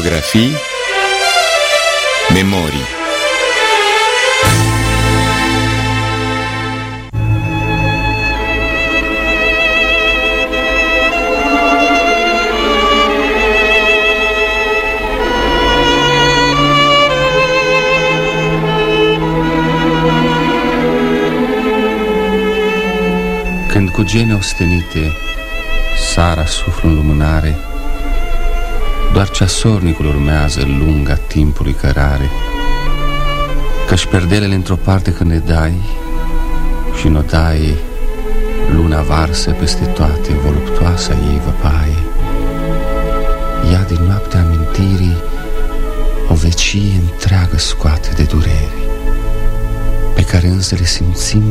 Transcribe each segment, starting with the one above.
Biografii Memorii Când cu gene ostenite Sara suflă în lumânare Doar ceasornicul urmează lunga timpului cărare. Că-și perdelele într-o parte când ne dai Și n-o dai Luna varsă peste toate Voluptoasa ei văpaie. Ea din noaptea amintirii O vecie întreagă scoate de dureri Pe care însă le simțim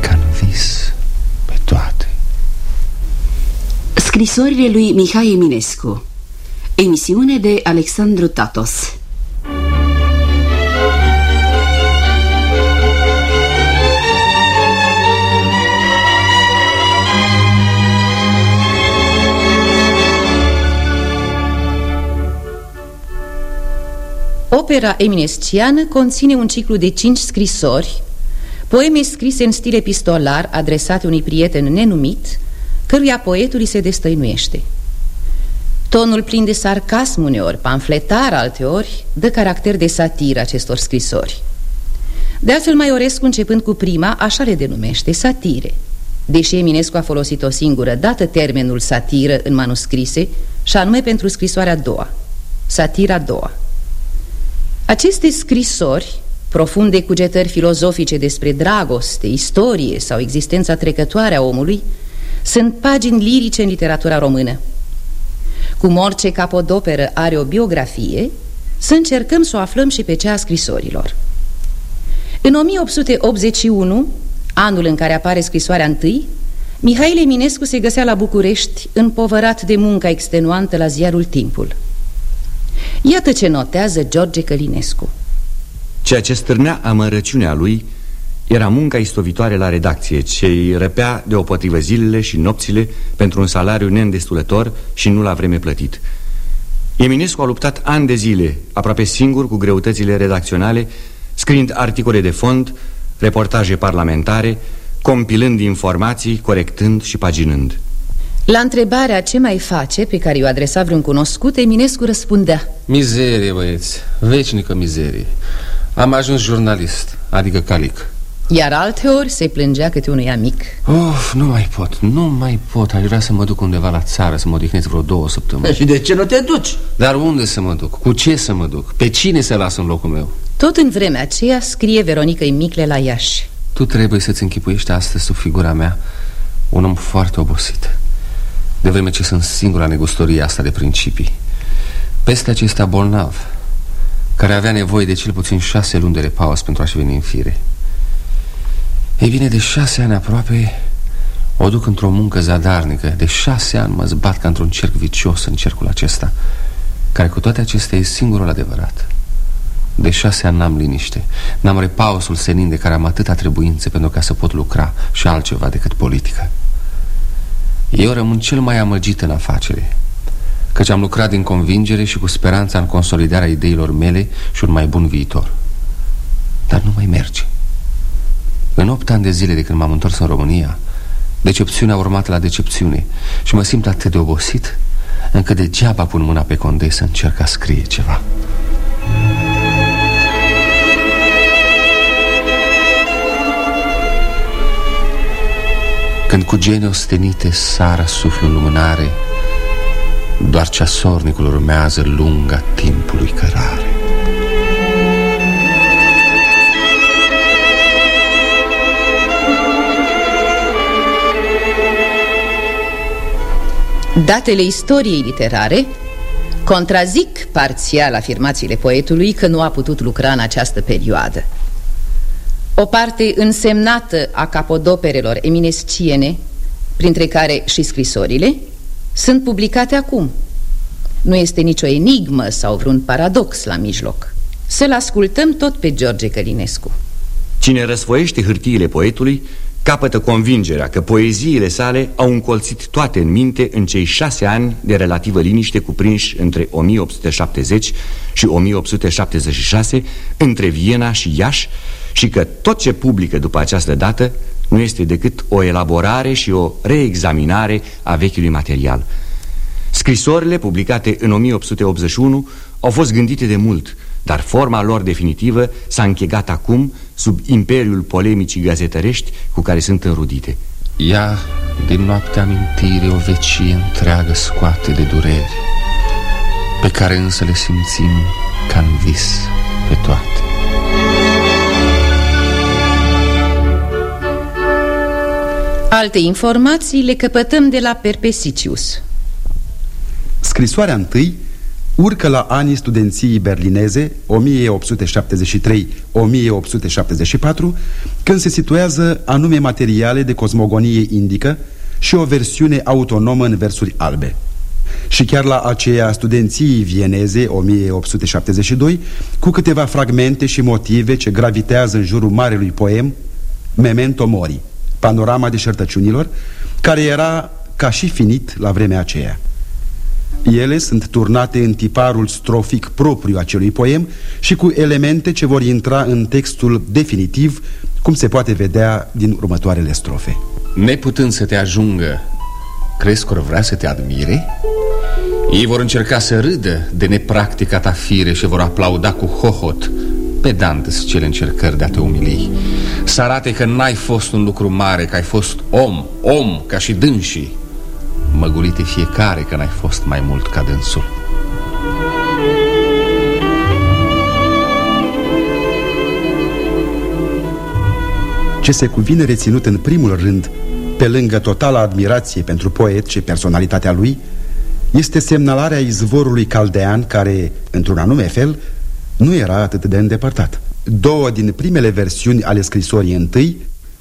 ca în vis pe toate. Scrisorile lui Mihai Eminescu Emisiune de Alexandru Tatos Opera eminesciană conține un ciclu de cinci scrisori, poeme scrise în stil epistolar adresate unui prieten nenumit, căruia poetul îi se destăinuiește. Tonul plin de sarcasm uneori, pamfletar alteori, dă caracter de satiră acestor scrisori. De altfel, Maiorescu, începând cu prima, așa le denumește, satire. Deși Eminescu a folosit o singură dată termenul satiră în manuscrise, și anume pentru scrisoarea a doua, satira a doua. Aceste scrisori, profunde cugetări filozofice despre dragoste, istorie sau existența trecătoare a omului, sunt pagini lirice în literatura română. Cum orice capodoperă are o biografie, să încercăm să o aflăm și pe cea a scrisorilor. În 1881, anul în care apare scrisoarea întâi, Mihail Eminescu se găsea la București, împovărat de munca extenuantă la ziarul Timpul. Iată ce notează George Călinescu. Ceea ce stârnea amărăciunea lui era munca istovitoare la redacție, ce îi răpea deopotrivă zilele și nopțile pentru un salariu neîndestulător și nu la vreme plătit. Eminescu a luptat ani de zile, aproape singur cu greutățile redacționale, scriind articole de fond, reportaje parlamentare, compilând informații, corectând și paginând. La întrebarea ce mai face, pe care i-o adresa vreun cunoscut, Eminescu răspundea Mizerie, băieți, vecinică mizerie Am ajuns jurnalist, adică calic Iar alteori se plângea câte unui amic Of, nu mai pot, nu mai pot Aș vrea să mă duc undeva la țară Să mă odihnesc vreo două săptămâni Și de ce nu te duci? Dar unde să mă duc? Cu ce să mă duc? Pe cine să las în locul meu? Tot în vremea aceea scrie Veronica Micle la Iași Tu trebuie să-ți închipuiești astăzi sub figura mea Un om foarte obosit de vreme ce sunt singura negustorie asta de principii Peste acesta bolnav Care avea nevoie de cel puțin șase luni de repaus pentru a-și veni în fire Ei bine, de șase ani aproape O duc într-o muncă zadarnică. De șase ani mă zbat ca într-un cerc vicios în cercul acesta Care cu toate acestea e singurul adevărat. De șase ani n-am liniște. N-am repausul senin de care am atâta trebuințe Pentru ca să pot lucra și altceva decât politică. Eu rămân cel mai amăgit în afacere Căci am lucrat din convingere și cu speranța în consolidarea ideilor mele și un mai bun viitor. Dar nu mai merge În opt ani de zile de când m-am întors în România Decepțiunea a urmat la decepțiune Și mă simt atât de obosit Încât degeaba pun mâna pe condei să încerc a scrie ceva. Când cu gene ostenite sară suflul în lumânare Doar ceasornicul urmează lunga timpului cărare Datele istoriei literare contrazic parțial afirmațiile poetului că nu a putut lucra în această perioadă. O parte însemnată a capodoperelor eminesciene, printre care și scrisorile, sunt publicate acum. Nu este nicio enigmă sau vreun paradox la mijloc. Să-l ascultăm tot pe George Călinescu. Cine răsfoiește hârtiile poetului capătă convingerea că poeziile sale au încolțit toate în minte în cei șase ani de relativă liniște cuprinși între 1870 și 1876 între Viena și Iași și că tot ce publică după această dată nu este decât o elaborare și o reexaminare a vechiului material. Scrisorile publicate în 1881 au fost gândite de mult, dar forma lor definitivă s-a închegat acum sub imperiul polemicii gazetărești cu care sunt înrudite. Ea, din noaptea amintire, o vecie întreagă scoate de dureri, pe care însă le simțim ca în vis pe toate. Alte informații le căpătăm de la Perpesicius. Scrisoarea întâi urcă la anii studenției berlineze 1873-1874 când se situează anume materiale de cosmogonie indică și o versiune autonomă în versuri albe. Și chiar la aceea studenției vieneze 1872 cu câteva fragmente și motive ce gravitează în jurul marelui poem Memento Mori, panorama deșertăciunilor, care era ca și finit la vremea aceea. Ele sunt turnate în tiparul strofic propriu acelui poem și cu elemente ce vor intra în textul definitiv, cum se poate vedea din următoarele strofe. Neputând să te ajungă, crezi că vrea să te admire? Ei vor încerca să râdă de nepractica ta fire și vor aplauda cu hohot pedant cele încercări de a te umili Să arate că n-ai fost un lucru mare, că ai fost om, om, ca și dânsii Măgulite fiecare că n-ai fost mai mult ca dânsul Ce se cuvine reținut în primul rând, pe lângă totala admirație pentru poet și personalitatea lui, este semnalarea izvorului caldean care, într-un anume fel, nu era atât de îndepărtat. Două din primele versiuni ale scrisorii întâi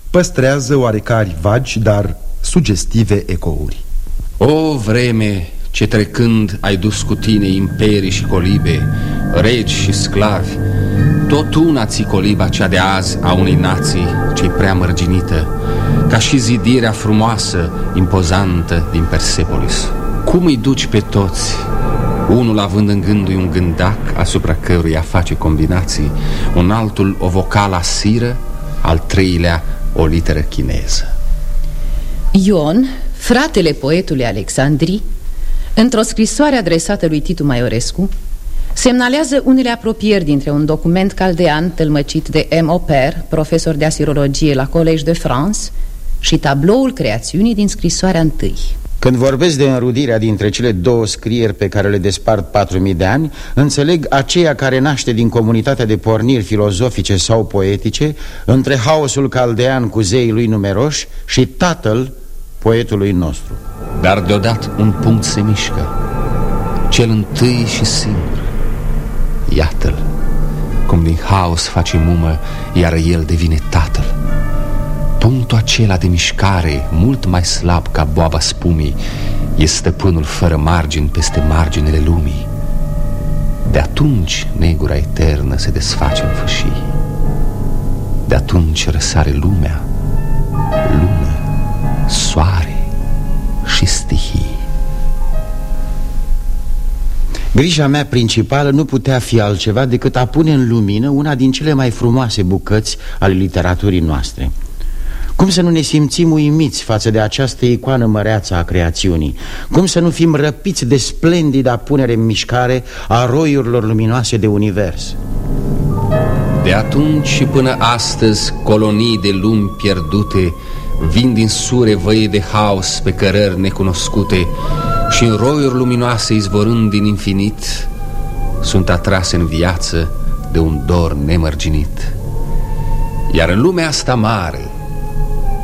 păstrează oarecari vagi, dar sugestive ecouri. O vreme ce trecând ai dus cu tine imperii și colibe, regi și sclavi, tot una ți coliba cea de azi a unei nații ce prea mărginită, ca și zidirea frumoasă, impozantă din Persepolis. Cum îi duci pe toți, unul având în gândul un gândac asupra căruia face combinații, un altul o vocală asiră, al treilea o literă chineză. Ion fratele poetului Alexandri, într-o scrisoare adresată lui Titu Maiorescu, semnalează unele apropieri dintre un document caldean tălmăcit de M. Oper, profesor de asirologie la Collège de France, și tabloul creațiunii din scrisoarea întâi. Când vorbesc de înrudirea dintre cele două scrieri pe care le despart 4.000 de ani, înțeleg aceea care naște din comunitatea de porniri filozofice sau poetice, între haosul caldean cu zeii lui numeroși și tatăl poetului nostru. Dar deodată un punct se mișcă, cel întâi și singur. Iată-l, cum din haos face mumă, iar el devine tatăl. Punctul acela de mișcare, mult mai slab ca boaba spumii, e stăpânul fără margini peste marginile lumii. De atunci negura eternă se desface în fășii. De atunci răsare lumea, lumea soare și stihii. Grija mea principală nu putea fi altceva decât a pune în lumină una din cele mai frumoase bucăți ale literaturii noastre. Cum să nu ne simțim uimiți față de această icoană măreață a creațiunii? Cum să nu fim răpiți de splendida punere în mișcare a roiurilor luminoase de univers? De atunci și până astăzi, colonii de lumi pierdute Vin din sure văi de haos pe cărări necunoscute Și în roiuri luminoase izvorând din infinit Sunt atrase în viață de un dor nemărginit. Iar în lumea asta mare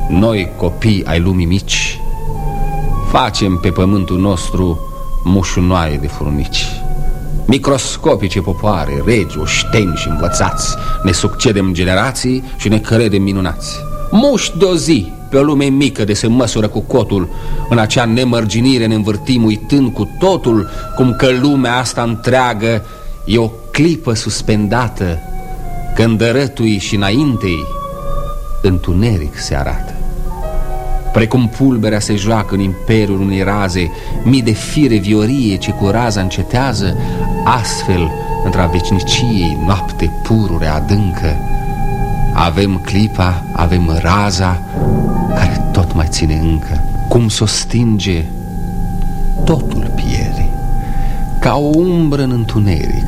Noi copii ai lumii mici Facem pe pământul nostru mușunoaie de furnici. Microscopice popoare, regi, oșteni și învățați Ne succedem generații și ne credem minunați. Muști de o zi pe o lume mică de se măsură cu cotul. În acea nemărginire ne învârtim uitând cu totul Cum că lumea asta întreagă e o clipă suspendată Când dărătui și înaintei Întuneric se arată. Precum pulberea se joacă în imperiul unei raze Mii de fire viorie ce cu raza încetează Astfel, într-a veciniciei noapte purure adâncă. Avem clipa, avem raza Care tot mai ține încă. Cum s-o stinge, totul pierde Ca o umbră în întuneric.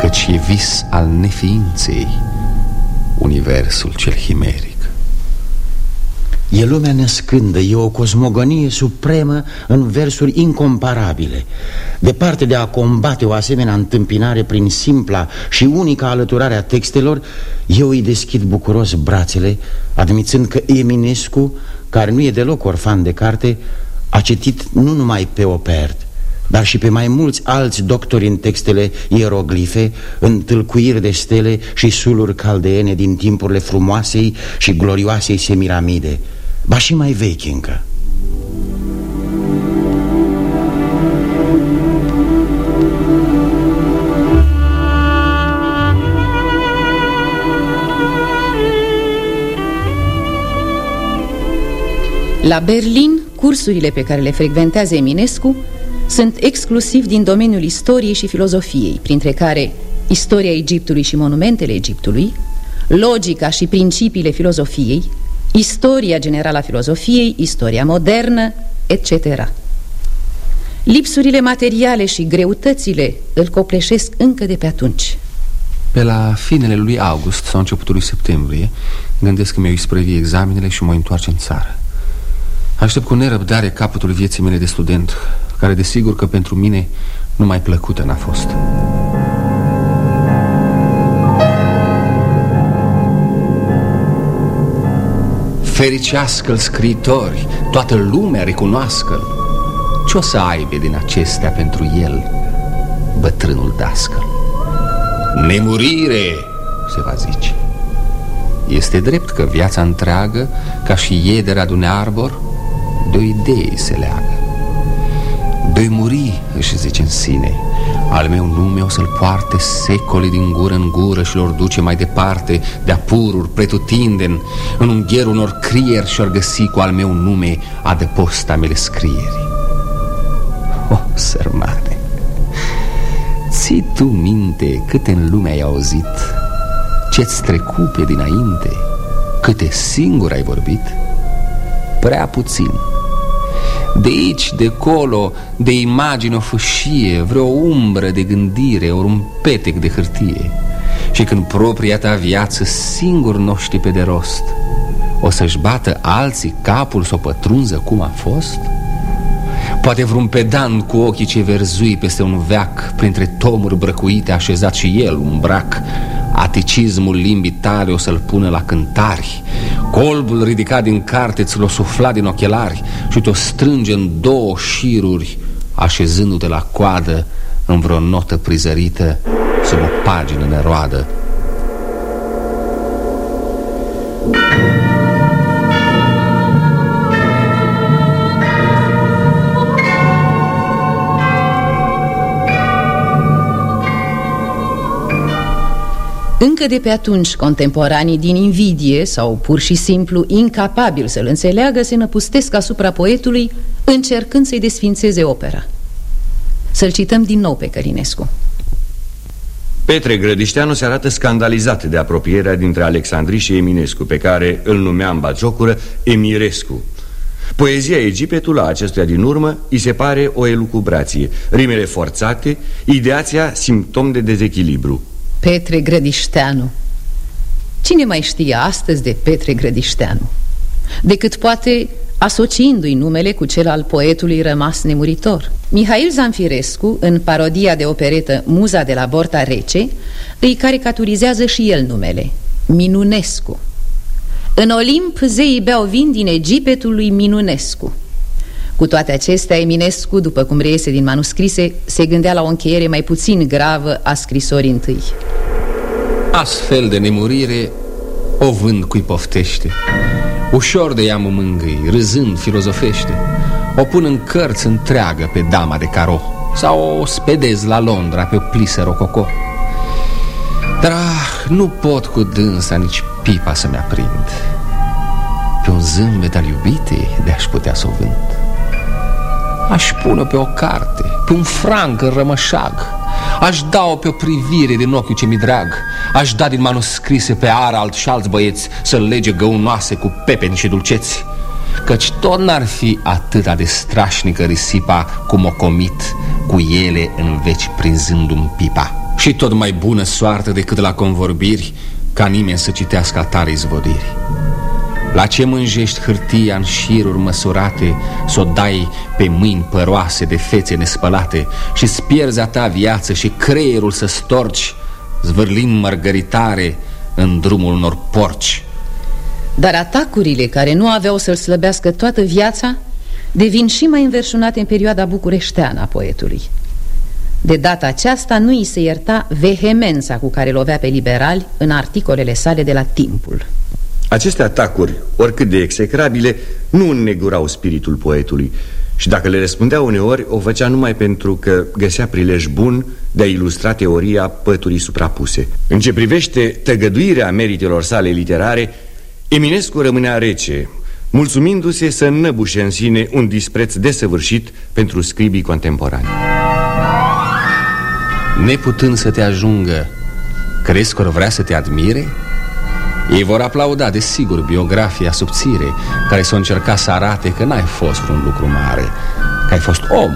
Căci e vis al neființei Universul cel himeric E lumea născândă, e o cosmogonie supremă în versuri incomparabile. Departe de a combate o asemenea întâmpinare prin simpla și unica alăturare a textelor Eu îi deschid bucuros brațele, admițând că Eminescu, care nu e deloc orfan de carte A citit nu numai pe Opert, dar și pe mai mulți alți doctori în textele ieroglife, în tâlcuiri de stele și suluri caldeene din timpurile frumoasei și glorioasei Semiramide ba și mai vechi încă. La Berlin, cursurile pe care le frecventează Eminescu sunt exclusiv din domeniul istoriei și filozofiei, printre care istoria Egiptului și monumentele Egiptului, logica și principiile filozofiei, istoria generală a filozofiei, istoria modernă, etc. Lipsurile materiale și greutățile îl copleșesc încă de pe atunci. Pe la finele lui august sau începutul lui septembrie Gândesc că mi-au isprăvit examenele și mă întoarce în țară Aștept cu nerăbdare capătul vieții mele de student Care desigur că pentru mine numai plăcută n-a fost Fericească-l scriitori, toată lumea recunoască-l. Ce o să aibă din acestea pentru el bătrânul dascăl? Nemurire, se va zice. Este drept că viața întreagă, ca și iederea de un arbor, de o idee se leagă De muri, își zice în sine. Al meu nume o să-l poarte secole din gură în gură și lor duce mai departe de apururi pretutindeni În ungher unor crieri și-or găsi cu al meu nume adăposta mele scrieri O, oh, sărmane, ții tu minte câte în lume ai auzit Ce-ți trecu pe dinainte, câte singur ai vorbit? Prea puțin de aici, de colo, de imagine o fâșie Vreo umbră de gândire, ori un petec de hârtie Și când propria ta viață singur noștri pe de rost O să-și bată alții capul să o pătrunză cum a fost? Poate vreun pedan cu ochii ce verzui peste un veac Printre tomuri brăcuite așezat și el un brac Aticismul limbii tale o să-l pună la cântari Colbul ridicat din carte ți-l-o sufla din ochelari Și te-o strânge în două șiruri Așezându-te la coadă în vreo notă prizărită Sub o pagină neroadă Încă de pe atunci, contemporanii din invidie sau pur și simplu incapabil să-l înțeleagă se năpustesc asupra poetului încercând să-i desfințeze opera. Să-l cităm din nou pe Călinescu. Petre Grădișteanu se arată scandalizat de apropierea dintre Alexandri și Eminescu, pe care îl numea în bagiocură Emirescu. Poezia Egipetul a acestuia din urmă îi se pare o elucubrație, rimele forțate, ideația simptom de dezechilibru. Petre Grădișteanu. Cine mai știe astăzi de Petre Grădișteanu? Decât poate asociindu-i numele cu cel al poetului rămas nemuritor. Mihail Zanfirescu, în parodia de operetă Muza de la Borta Rece Îi caricaturizează și el numele, Minunescu. În Olimp zeii beau vin din Egipetul lui Minunescu cu toate acestea, Eminescu, după cum reiese din manuscrise, se gândea la o încheiere mai puțin gravă a scrisorii întâi. Astfel de nemurire o vând cui poftește. Ușor de ea mă mângâi, râzând filozofește. O pun în cărți întreagă pe dama de caro Sau o spedez la Londra pe o plisă rococo Dar ah, nu pot cu dânsa nici pipa să-mi aprind. Pe un zâmbet al iubitei de-aș putea să o vând Aș pune pe o carte, pe un franc în rămășag. Aș da-o pe o privire din ochiul ce mi drag. Aș da din manuscrise pe Arald și alți băieți Să lege găunoase cu pepeni și dulceți. Căci tot n-ar fi atâta de strașnică risipa Cum o comit cu ele în veci prinzându-mi pipa. Și tot mai bună soartă decât la convorbiri Ca nimeni să citească a tare izvodiri la ce mânjești hârtia în șiruri măsurate Să o dai pe mâini păroase de fețe nespălate Și-ți pierzi a ta viață și creierul să storci Zvârlind mărgăritare în drumul unor porci Dar atacurile care nu aveau să-l slăbească toată viața Devin și mai înverșunate în perioada bucureșteană a poetului de data aceasta nu îi se ierta vehemența cu care lovea pe liberali în articolele sale de la Timpul. Aceste atacuri, oricât de execrabile, nu înnegurau spiritul poetului și dacă le răspundea uneori, o făcea numai pentru că găsea prilej bun de a ilustra teoria păturii suprapuse. În ce privește tăgăduirea meritelor sale literare, Eminescu rămânea rece, mulțumindu-se să năbușe în sine un dispreț desăvârșit pentru scribii contemporani. Neputând să te ajungă, crezi că vrea să te admire? Ei vor aplauda, desigur, biografia subțire Care s-o încerca să arate că n-ai fost un lucru mare Că ai fost om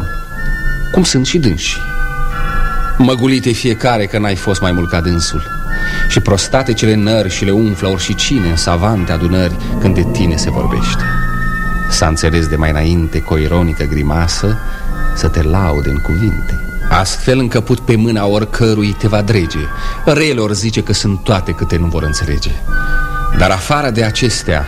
Cum sunt și dânsi Măgulite fiecare că n-ai fost mai mult ca dânsul. Și prostate cele nări și le umflă ori și cine în savante adunări Când de tine se vorbește. S-a înțeles de mai înainte cu o ironică grimasă Să te laude în cuvinte Astfel încăput pe mâna oricărui te va drege. Relor zice că sunt toate câte nu vor înțelege. Dar afară de acestea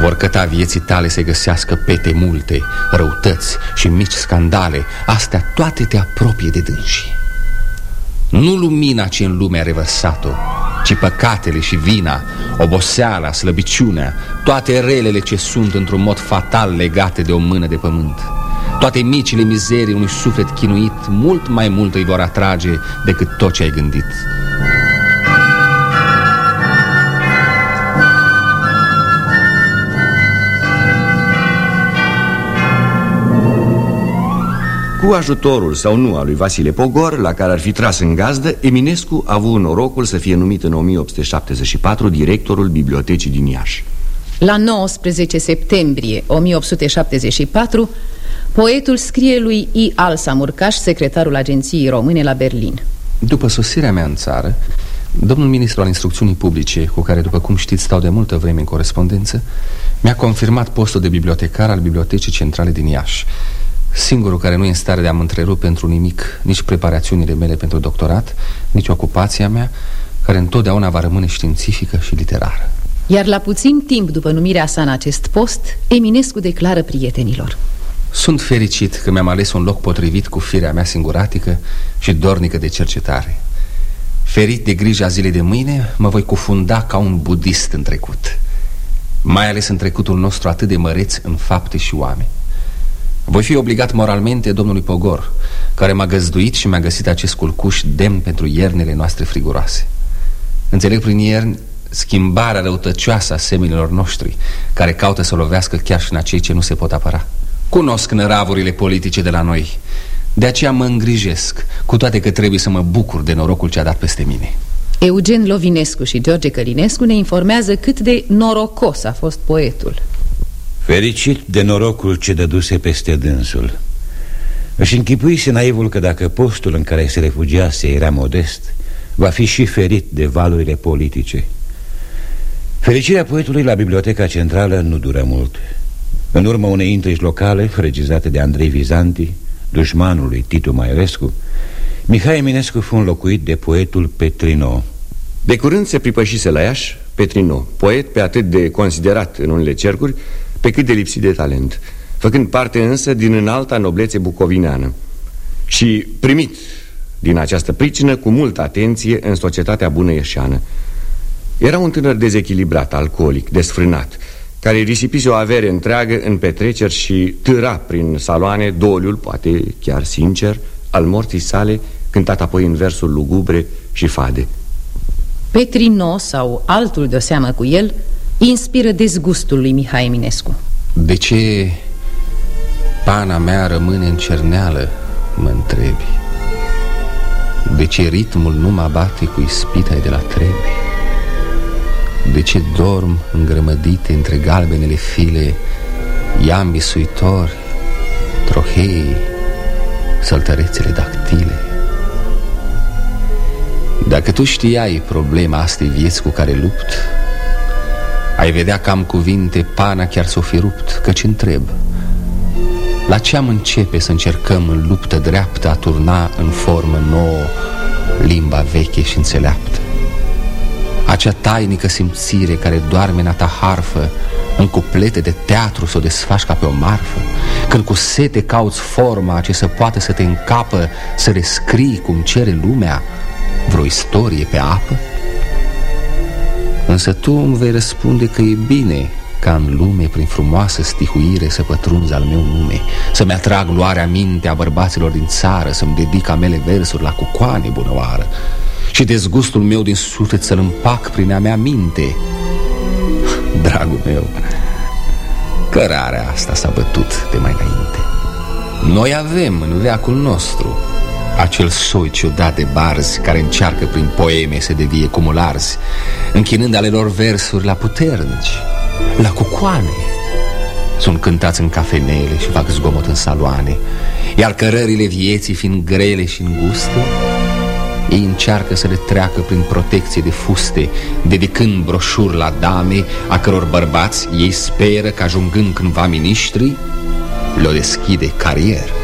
vor căta vieții tale să găsească pete multe, răutăți și mici scandale. Astea toate te apropie de dânsi Nu lumina ce în lume a revărsat-o Ci păcatele și vina, oboseala, slăbiciunea Toate relele ce sunt într-un mod fatal legate de o mână de pământ toate micile mizerii unui suflet chinuit Mult mai mult îi vor atrage decât tot ce ai gândit Cu ajutorul sau nu al lui Vasile Pogor, la care ar fi tras în gazdă, Eminescu a avut norocul să fie numit în 1874 directorul bibliotecii din Iași. La 19 septembrie 1874 Poetul scrie lui I. Alsamurcaș, secretarul Agenției Române la Berlin După sosirea mea în țară, domnul ministru al instrucțiunii publice, cu care, după cum știți, stau de multă vreme în corespondență, mi-a confirmat postul de bibliotecar al Bibliotecii Centrale din Iași, singurul care nu e în stare de a mă întrerup pentru nimic, nici preparațiunile mele pentru doctorat, nici ocupația mea, care întotdeauna va rămâne științifică și literară. Iar la puțin timp după numirea sa în acest post, Eminescu declară prietenilor. Sunt fericit că mi-am ales un loc potrivit cu firea mea singuratică și dornică de cercetare. Ferit de grija zilei de mâine, mă voi cufunda ca un budist în trecut. Mai ales în trecutul nostru atât de măreț în fapte și oameni. Voi fi obligat moralmente domnului Pogor Care m-a găzduit și mi-a găsit acest culcuș demn pentru iernele noastre friguroase. Înțeleg prin ierni schimbarea răutăcioasă a seminilor noștri Care caută să lovească chiar și în acei ce nu se pot apăra. Cunosc năravurile politice de la noi. De aceea mă îngrijesc Cu toate că trebuie să mă bucur de norocul ce a dat peste mine. Eugen Lovinescu și George Călinescu ne informează cât de norocos a fost poetul. Fericit de norocul ce dăduse peste dânsul. Își închipuise naivul că dacă postul în care se refugiase era modest Va fi și ferit de valurile politice Fericirea poetului la Biblioteca Centrală nu dură mult în urma unei intrigi locale, regizate de Andrei Vizanti, dușmanul lui Titu Maiorescu, Mihai Eminescu fu înlocuit de poetul Petrino. De curând se pripășise la Iași Petrino, poet pe atât de considerat în unele cercuri, pe cât de lipsit de talent, făcând parte însă din înalta noblețe bucovineană și primit din această pricină cu multă atenție în societatea bună ieșeană. Era un tânăr dezechilibrat, alcoolic, desfrânat, care risipise o avere întreagă în petreceri și târa prin saloane doliul, poate chiar sincer, al morții sale, cântat apoi în versul lugubre și fade. Petrino sau altul de seamă cu el inspiră dezgustul lui Mihai Eminescu. De ce pana mea rămâne în cerneală, mă întrebi? De ce ritmul nu mă bate cu ispita de la trebi? De ce dorm îngrămădite între galbenele file Iambi suitori, trohei, săltărețele dactile? Dacă tu știai problema astei vieți cu care lupt Ai vedea că am cuvinte pana chiar s-o fi rupt Căci întreb La ce am începe să încercăm în luptă dreaptă A turna în formă nouă limba veche și înțeleaptă Acea tainică simțire care doarme în a ta harfă În cuplete de teatru s-o desfaci ca pe o marfă Când cu sete cauți forma ce să poată să te încapă Să rescrii cum cere lumea vreo istorie pe apă? Însă tu îmi vei răspunde că e bine ca în lume, prin frumoasă stihuire, să pătrunzi al meu nume, să-mi atrag luarea minte a bărbaților din țară, să-mi dedic amele versuri la cucoane bunăoară și dezgustul meu din suflet să-l împac prin a mea minte. Dragul meu, cărarea asta s-a bătut de mai înainte. Noi avem în veacul nostru acel soi ciudat de barzi care încearcă prin poeme să devie cumularzi, închinând ale lor versuri la puternici, la cucoane. Sunt cântați în cafenele și fac zgomot în saloane, iar cărările vieții fiind grele și înguste, ei încearcă să le treacă prin protecție de fuste, dedicând broșuri la dame, a căror bărbați ei speră că ajungând cândva miniștri, le-o deschide carieră.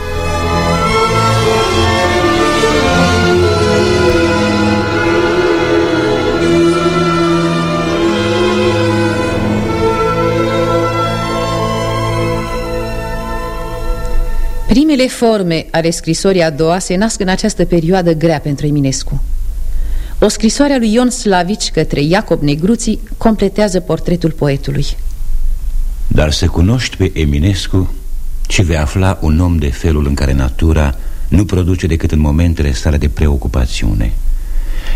Primele forme ale scrisorii a doua se nasc în această perioadă grea pentru Eminescu. O scrisoare a lui Ion Slavici către Iacob Negruții completează portretul poetului. Dar să cunoști pe Eminescu și vei afla un om de felul în care natura nu produce decât în momentele sale de preocupațiune.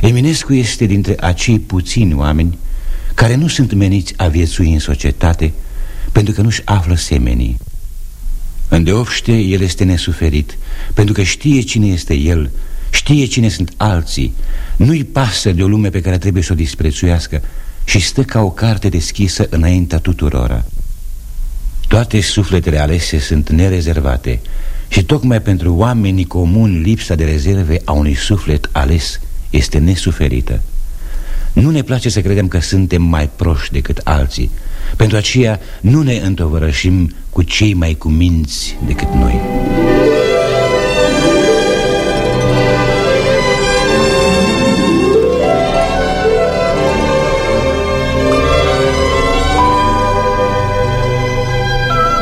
Eminescu este dintre acei puțini oameni care nu sunt meniți a viețui în societate pentru că nu-și află semenii Îndeopște el este nesuferit Pentru că știe cine este el Știe cine sunt alții. Nu-i pasă de o lume pe care trebuie să o disprețuiască Și stă ca o carte deschisă înaintea tuturora. Toate sufletele alese sunt nerezervate Și tocmai pentru oamenii comuni Lipsa de rezerve a unui suflet ales este nesuferită. Nu ne place să credem că suntem mai proști decât alții pentru aceea nu ne întovărășim cu cei mai cuminți decât noi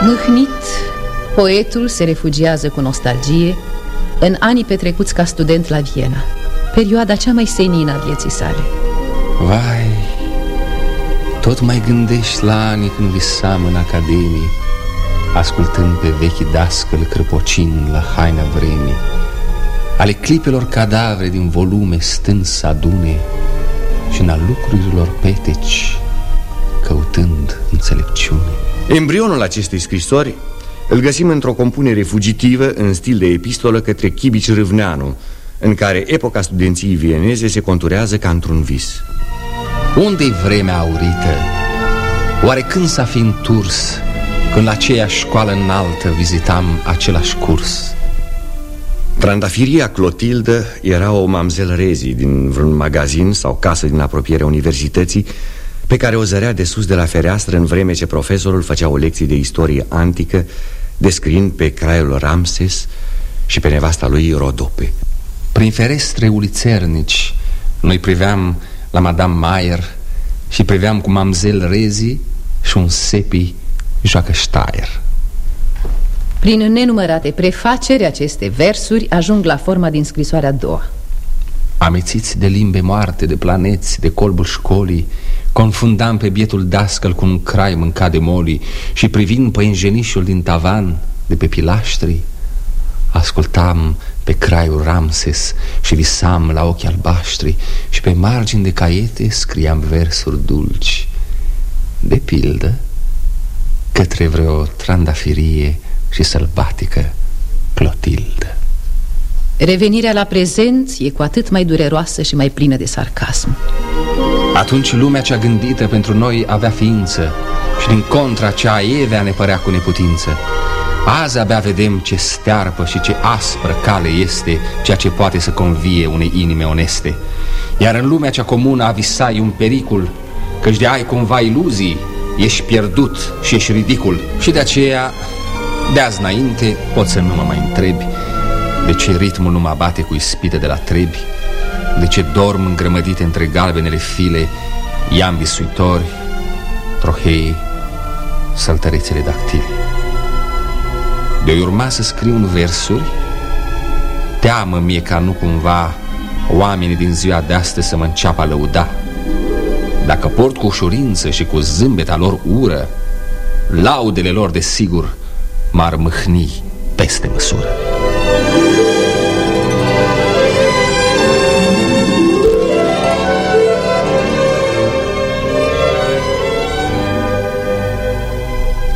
Mâhnit, poetul se refugiază cu nostalgie în anii petrecuți ca student la Viena, perioada cea mai senină a vieții sale. Vai, tot mai gândești la anii când visam în academie Ascultând pe vechi dascăl crăpocind la haina vremii Ale clipelor cadavre din volume stând să adune Și în lucrurilor peteci căutând înțelepciune. Embrionul acestei scrisori îl găsim într-o compunere fugitivă în stil de epistolă către Chibici Râvneanu În care epoca studenției vieneze se conturează ca într-un vis unde-i vremea aurită? Oare când s-a fi înturs Când la aceeași școală înaltă vizitam același curs? Trandafiria Clotildă era o mamzel rezi din vreun magazin sau casă din apropierea universității Pe care o zărea de sus de la fereastră în vreme ce profesorul făcea o lecție de istorie antică Descriind pe craiul Ramses și pe nevasta lui Rodope Prin ferestre ulițernici noi priveam la Madame Mayer și priveam cu mamzel Rezi și un sepi joacă Steyr. Prin nenumărate prefaceri, aceste versuri ajung la forma din scrisoarea a doua. Amețiți de limbe moarte, de planeți, de colbul școlii, confundam pe bietul dascăl cu un crai mâncat de molii și privind pe ingenișul din tavan, de pe pilaștri, ascultam pe craiul Ramses și visam la ochii albaștri și pe margini de caiete scriam versuri dulci. De pildă Către vreo trandafirie și sălbatică Clotildă Revenirea la prezent e cu atât mai dureroasă și mai plină de sarcasm. Atunci lumea cea gândită pentru noi avea ființă Și din contra cea evea ne părea cu neputință Azi abia vedem ce stearpă și ce aspră cale este Ceea ce poate să convie unei inime oneste. Iar în lumea cea comună a visai un pericol Căci de ai cumva iluzii Ești pierdut și ești ridicul. Și de aceea, de azi înainte, poți să nu mă mai întrebi De ce ritmul nu mă bate cu ispite de la trebi De ce dorm îngrămădite între galbenele file Iambi suitori, trohei, săltărețele dactile de urma să scriu în versuri? Teamă mie ca nu cumva Oamenii din ziua de astăzi să mă înceapă a lăuda. Dacă port cu ușurință și cu zâmbeta lor ură Laudele lor de sigur M-ar mâhni peste măsură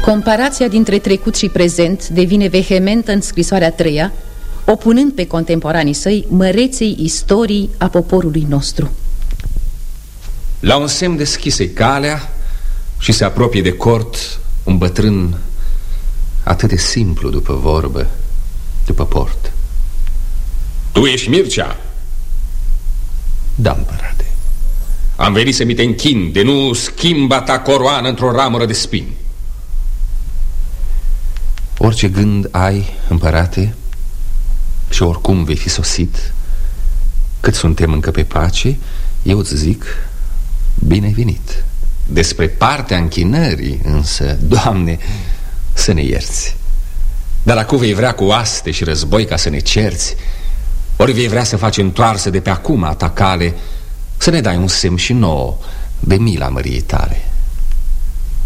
Comparația dintre trecut și prezent devine vehementă în scrisoarea treia, opunând pe contemporanii săi măreței istorii a poporului nostru. La un semn deschise calea și se apropie de cort un bătrân atât de simplu după vorbă, după port. Tu ești Mircea? Da, împărate. Am venit să mi te închin de nu schimba ta coroană într-o ramură de spini. Orice gând ai, împărate, și oricum vei fi sosit, cât suntem încă pe pace, eu îți zic, bine venit. Despre partea închinării, însă, Doamne, să ne ierți. Dar acum vei vrea cu aste și război ca să ne cerți, ori vei vrea să faci întoarsă de pe acum a ta cale, să ne dai un semn și nouă de mila măriei tale.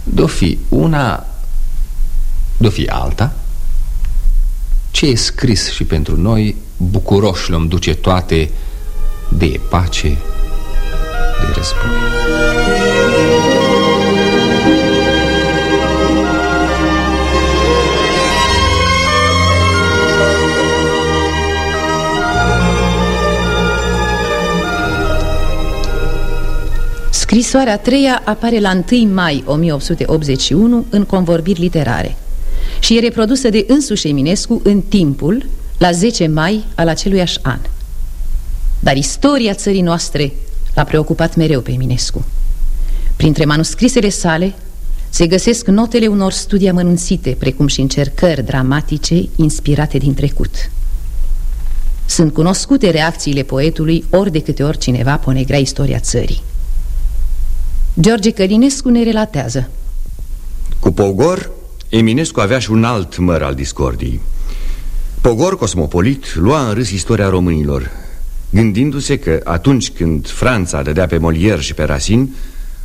Do fi una de fi alta? Ce e scris și pentru noi Bucuroși l duce toate De pace De război. Scrisoarea a treia apare la 1 mai 1881 în convorbiri literare și e reprodusă de însuși Eminescu în timpul, la 10 mai al aceluiași an. Dar istoria țării noastre l-a preocupat mereu pe Eminescu. Printre manuscrisele sale se găsesc notele unor studii amănunțite, precum și încercări dramatice inspirate din trecut. Sunt cunoscute reacțiile poetului ori de câte ori cineva ponegrea istoria țării. George Călinescu ne relatează. Cu Pogor Eminescu avea și un alt măr al discordiei Pogor cosmopolit lua în râs istoria românilor Gândindu-se că atunci când Franța dădea pe Molière și pe Racine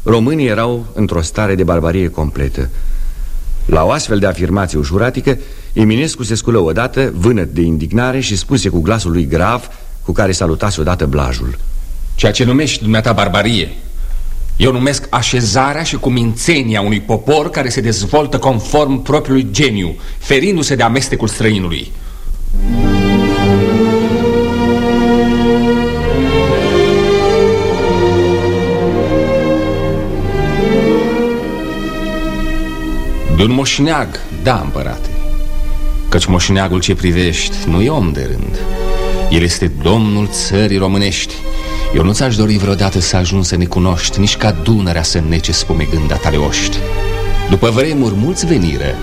Românii erau într-o stare de barbarie completă. La o astfel de afirmație ușuratică Eminescu se sculă odată, vânăt de indignare și spuse cu glasul lui grav Cu care salutase odată blajul. Ceea ce numești dumneata barbarie eu numesc așezarea și cumințenia unui popor care se dezvoltă conform propriului geniu, ferindu-se de amestecul străinului. De un moșneag, da, împărate. Căci moșneagul ce privești nu e om de rând. El este domnul țării românești eu nu ți-aș dori vreodată să ajung să ne cunoști Nici ca Dunărea să nece spumegând a tale oști. După vremuri mulți veniră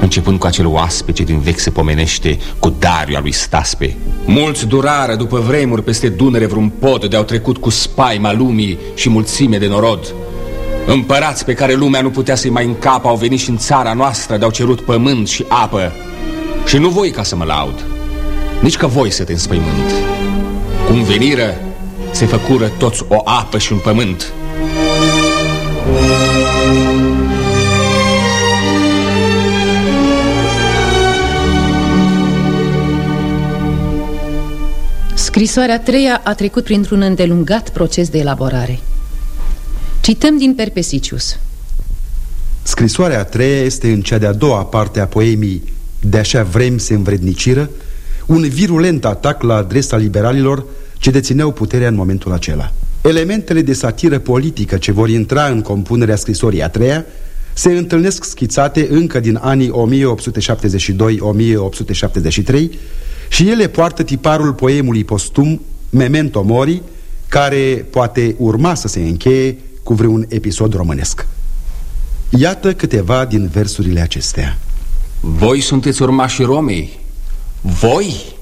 Începând cu acel oaspece din vechi se pomenește Cu Dariu al lui Staspe. Mulți durară după vremuri peste Dunăre vreun pod De-au trecut cu spaima lumii și mulțime de norod. Împărați pe care lumea nu putea să-i mai încapă Au venit și în țara noastră De-au cerut pământ și apă. Și nu voi ca să mă laud Nici că voi să te înspăimânt. Cum veniră se făcură toți o apă și un pământ. Scrisoarea treia a trecut printr-un îndelungat proces de elaborare. Cităm din Perpesicius. Scrisoarea a treia este în cea de-a doua parte a poemii De așa vrem se învredniciră Un virulent atac la adresa liberalilor ce dețineau puterea în momentul acela Elementele de satiră politică ce vor intra în compunerea scrisorii a treia se întâlnesc schițate încă din anii 1872-1873 și ele poartă tiparul poemului postum Memento Mori, care poate urma să se încheie cu vreun episod românesc. Iată câteva din versurile acestea. Voi sunteți urmașii Romei? Voi?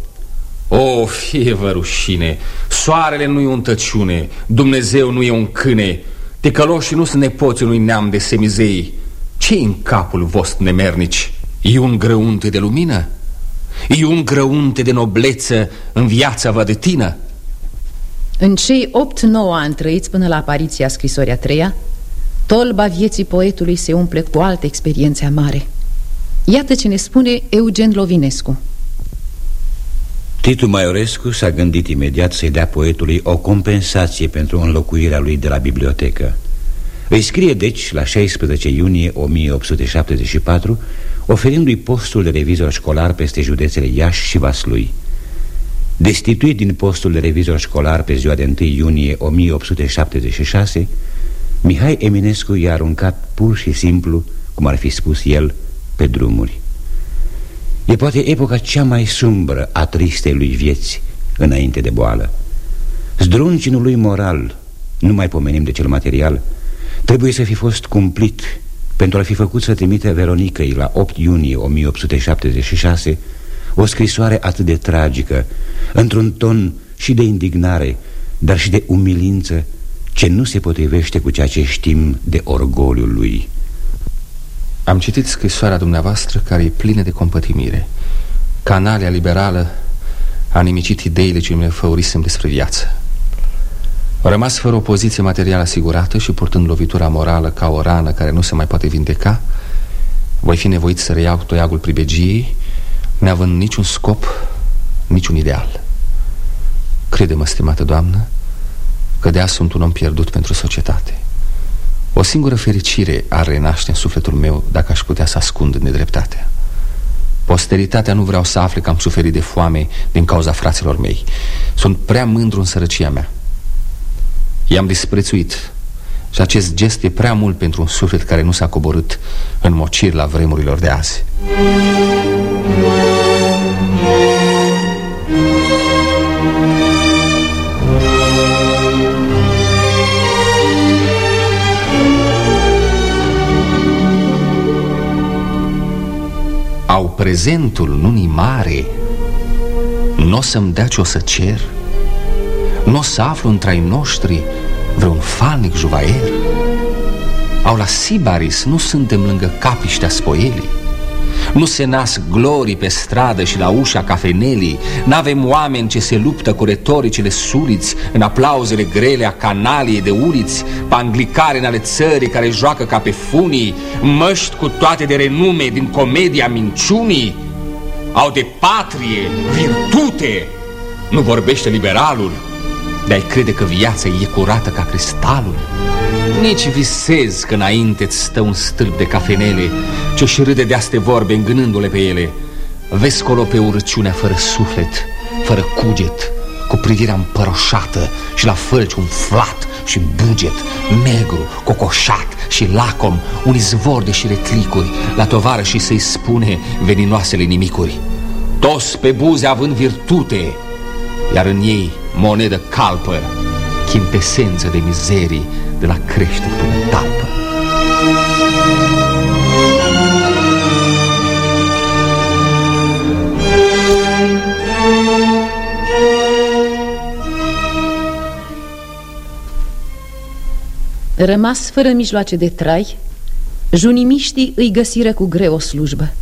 O, fie vă rușine Soarele nu e un tăciune Dumnezeu nu e un câine Ticăloșii nu sunt nepoții unui neam de semizei ce în capul vostru nemernici? E un grăunte de lumină? E un grăunte de nobleță în viața vă de tină? În cei 8-9 ani trăiți până la apariția scrisoria treia, tolba vieții poetului se umple cu alte experiențe amare. Iată ce ne spune Eugen Lovinescu. Titu Maiorescu s-a gândit imediat să-i dea poetului o compensație pentru înlocuirea lui de la bibliotecă. Îi scrie deci la 16 iunie 1874 oferindu-i postul de revizor școlar peste județele Iași și Vaslui. Destituit din postul de revizor școlar pe ziua de 1 iunie 1876, Mihai Eminescu i-a aruncat pur și simplu, cum ar fi spus el, pe drumuri. E poate epoca cea mai sumbră a tristei lui vieți înainte de boală. Zdruncinul lui moral, nu mai pomenim de cel material, Trebuie să fi fost cumplit pentru a fi făcut să trimite Veronicăi la 8 iunie 1876 o scrisoare atât de tragică, într-un ton și de indignare, dar și de umilință, ce nu se potrivește cu ceea ce știm de orgoliul lui. Am citit scrisoarea dumneavoastră care e plină de compătimire. Canalia liberală a nimicit ideile ce mi le făurisem despre viață. Rămas fără o poziție materială asigurată și purtând lovitura morală ca o rană care nu se mai poate vindeca, voi fi nevoit să reiau toiagul pribegiei, neavând niciun scop, niciun ideal. Crede-mă, stimată doamnă, că de azi sunt un om pierdut pentru societate. O singură fericire ar renaște în sufletul meu dacă aș putea să ascund nedreptatea. Posteritatea nu vreau să afle că am suferit de foame din cauza fraților mei. Sunt prea mândru în sărăcia mea. I-am disprețuit și acest gest e prea mult pentru un suflet care nu s-a coborât în mocir la vremurilor de azi. Au prezentul nu mare Nu o să-mi dea ce o să cer Nu o să aflu între ai noștri Vreun falnic juvaier? Au la Sibaris nu suntem lângă capiștea spoielii nu se nasc glorii pe stradă și la ușa cafenelii. N-avem oameni ce se luptă cu retoricile suliți În aplauzele grele a canaliei de uliți Panglicare în ale țării care joacă ca pe funii Măști cu toate de renume din comedia minciunii. Au de patrie, virtute. Nu vorbește liberalul de-ai crede că viața e curată ca cristalul? Nici visezi că înainte îți stă un stâlp de cafenele Ce-și râde de aste vorbe îngânându-le pe ele. Vezi colo pe urăciunea fără suflet, fără cuget Cu privirea împăroșată și la fălci flat și buget Negru, cocoșat și lacom Un izvor de șiretlicuri La tovară și să-i spune veninoasele nimicuri. Toți pe buze având virtute Iar în ei monedă calpă, chintesență de mizerii de la crește până în talpă. Rămas fără mijloace de trai, junimiștii îi găsiră cu greu o slujbă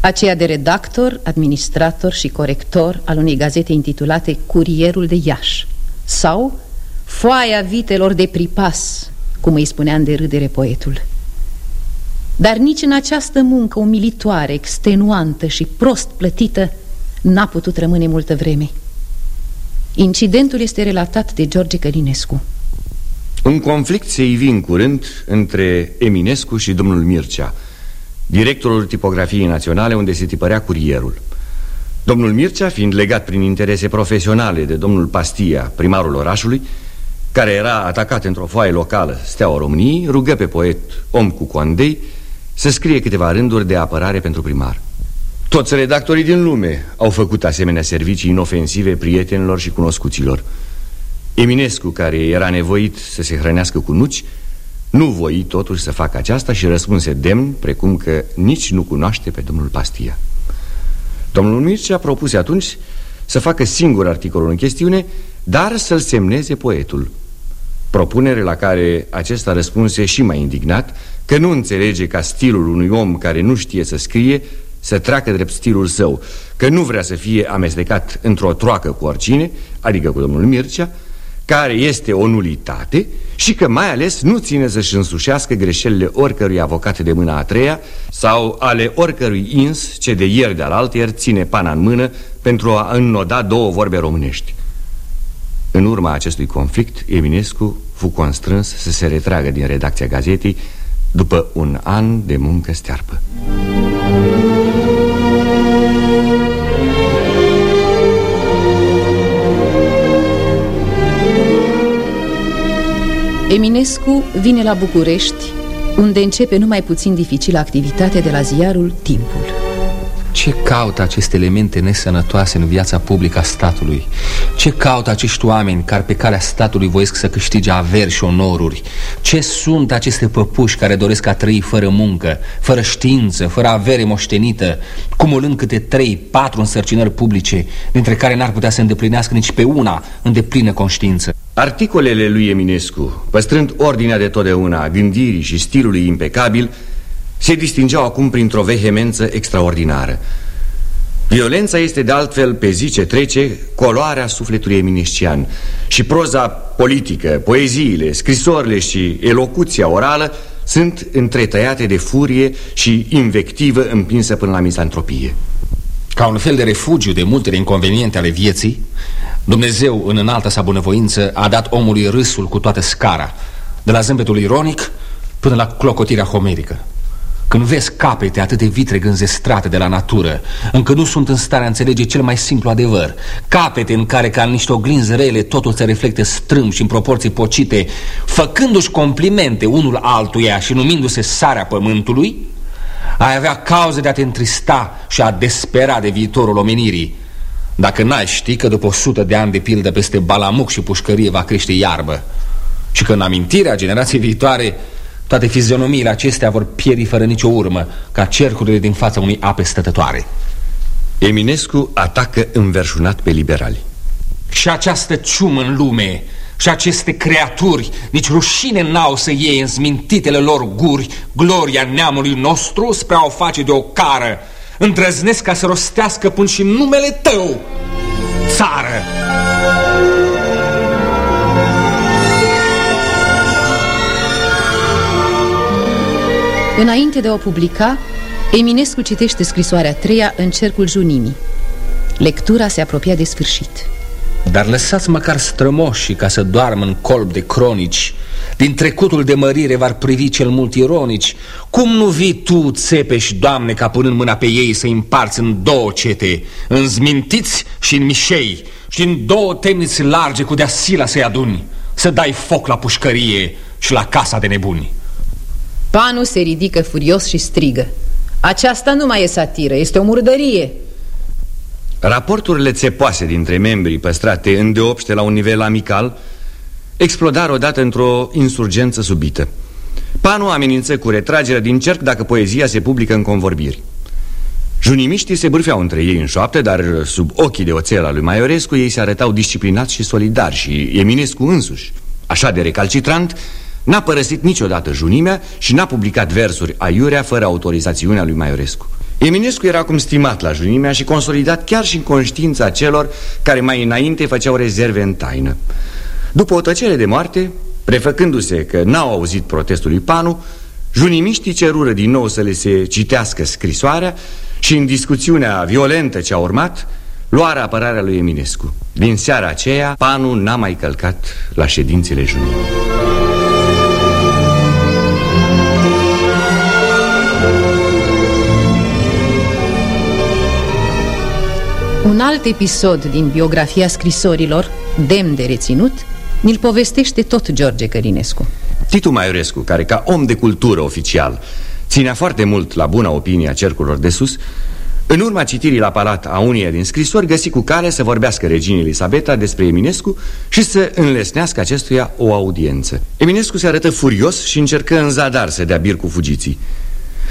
aceea de redactor, administrator și corector al unei gazete intitulate Curierul de Iași sau Foaia vitelor de pripas, cum îi spunea de râdere poetul. Dar nici în această muncă umilitoare, extenuantă și prost plătită n-a putut rămâne multă vreme. Incidentul este relatat de George Călinescu. Un conflict se ivi în curând între Eminescu și domnul Mircea Directorul tipografiei naționale unde se tipărea curierul. Domnul Mircea, fiind legat prin interese profesionale de domnul Pastia, primarul orașului Care era atacat într-o foaie locală, Steaua României Rugă pe poet, om cu condei, să scrie câteva rânduri de apărare pentru primar. Toți redactorii din lume au făcut asemenea servicii inofensive prietenilor și cunoscuților. Eminescu, care era nevoit să se hrănească cu nuci Nu voi totuși să facă aceasta și răspunse demn Precum că nici nu cunoaște pe domnul Pastia. Domnul Mircea propuse atunci să facă singur articolul în chestiune Dar să-l semneze poetul. Propunere la care acesta răspunse și mai indignat Că nu înțelege ca stilul unui om care nu știe să scrie Să treacă drept stilul său Că nu vrea să fie amestecat într-o troacă cu oricine Adică cu domnul Mircea care este o nulitate și că mai ales nu ține să-și însușească greșelile oricărui avocat de mâna a treia sau ale oricărui ins ce de ieri de alter ține pana în mână pentru a înnoda două vorbe românești. În urma acestui conflict, Eminescu fu constrâns să se retragă din redacția gazetei după un an de muncă stearpă. Eminescu vine la București, unde începe numai puțin dificil activitatea de la ziarul Timpul. Ce caută aceste elemente nesănătoase în viața publică a statului? Ce caută acești oameni care pe calea statului voiesc să câștige averi și onoruri? Ce sunt aceste păpuși care doresc a trăi fără muncă, fără știință, fără avere moștenită, cumulând câte trei, patru însărcinări publice, dintre care n-ar putea să îndeplinească nici pe una în deplină conștiință? Articolele lui Eminescu, păstrând ordinea de totdeauna a gândirii și stilului impecabil, se distingeau acum printr-o vehemență extraordinară. Violența este de altfel, pe zi ce trece, coloarea sufletului eminescian și proza politică, poeziile, scrisorile și elocuția orală sunt întretăiate de furie și invectivă împinsă până la misantropie. Ca un fel de refugiu de multele inconveniente ale vieții, Dumnezeu, în înaltă sa bunăvoință, a dat omului râsul cu toată scara, de la zâmbetul ironic până la clocotirea homerică. Când vezi capete atât de vitre înzestrate de la natură Încă nu sunt în stare a înțelege cel mai simplu adevăr. Capete în care ca în niște oglinzi rele Totul se reflectă strâm și în proporții pocite Făcându-și complimente unul altuia și numindu-se sarea pământului Ai avea cauze de a te întrista și a despera de viitorul omenirii. Dacă n-ai ști că după 100 de ani de pildă peste balamuc și pușcărie va crește iarbă Și că în amintirea generației viitoare toate fizionomiile acestea vor pieri fără nicio urmă Ca cercurile din fața unei ape stătătoare. Eminescu atacă înverșunat pe liberali. Și această ciumă în lume și aceste creaturi Nici rușine n-au să iei în smintitele lor guri Gloria neamului nostru spre a o face de o cară. Îndrăznesc ca să rostească până și numele tău Țară! Înainte de a o publica, Eminescu citește scrisoarea treia în cercul junimii. Lectura se apropia de sfârșit. Dar lăsați măcar strămoșii ca să doarmă în colb de cronici. Din trecutul de mărire var privi cel mult ironici. Cum nu vii tu, țepeși, doamne, ca punând mâna pe ei să împarți în două cete? În zmintiți și în mișei Și în două temniți large cu deasila să-i aduni. Să dai foc la pușcărie și la casa de nebuni Panu se ridică furios și strigă. Aceasta nu mai e satiră, este o murdărie. Raporturile țepoase dintre membrii păstrate îndeopște la un nivel amical Explodară odată într-o insurgență subită. Panu amenință cu retragerea din cerc dacă poezia se publică în convorbiri. Junimiștii se bârfeau între ei în șoapte, dar sub ochii de oțel al lui Maiorescu ei se arătau disciplinați și solidari și Eminescu însuși Așa de recalcitrant, N-a părăsit niciodată junimea și n-a publicat versuri aiurea fără autorizațiunea lui Maiorescu. Eminescu era acum stimat la junimea și consolidat chiar și în conștiința celor care mai înainte făceau rezerve în taină. După o tăcere de moarte, prefăcându-se că n-au auzit protestul lui Panu, junimiștii cerură din nou să le se citească scrisoarea și în discuțiunea violentă ce a urmat, luarea apărarea lui Eminescu. Din seara aceea, Panu n-a mai călcat la ședințele junimii. Un alt episod din biografia scrisorilor, demn de reținut, ni-l povestește tot George Cărinescu. Titu Maiorescu, care ca om de cultură oficial ținea foarte mult la buna opinie a cercurilor de sus, în urma citirii la palat a uneia din scrisori, găsi cu care să vorbească reginii Elisabeta despre Eminescu și să înlesnească acestuia o audiență. Eminescu se arătă furios și încercă în zadar să dea bir cu fugiții.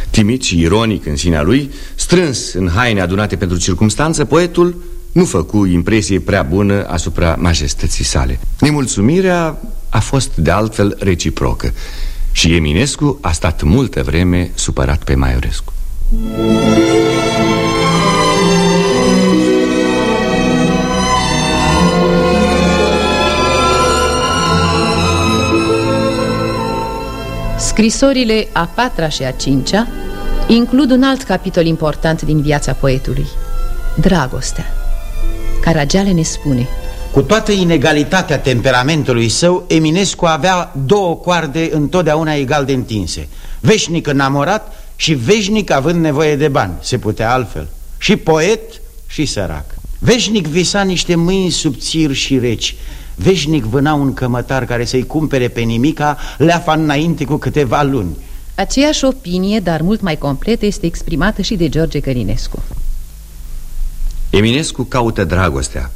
Timid și ironic în sinea lui, strâns în haine adunate pentru circumstanță, poetul nu făcu impresie prea bună asupra majestății sale. Nemulțumirea a fost de altfel reciprocă și Eminescu a stat multă vreme supărat pe Maiorescu. Scrisorile a patra și a cincea includ un alt capitol important din viața poetului, dragostea. Caragiale ne spune. Cu toată inegalitatea temperamentului său, Eminescu avea două coarde întotdeauna egal de întinse. Veșnic enamorat și veșnic având nevoie de bani, se putea altfel. Și poet și sărac. Veșnic visa niște mâini subțiri și reci Veșnic vâna un cămătar care să-i cumpere pe nimica leafa înainte cu câteva luni. Aceeași opinie, dar mult mai completă, este exprimată și de George Cărinescu Eminescu caută dragostea,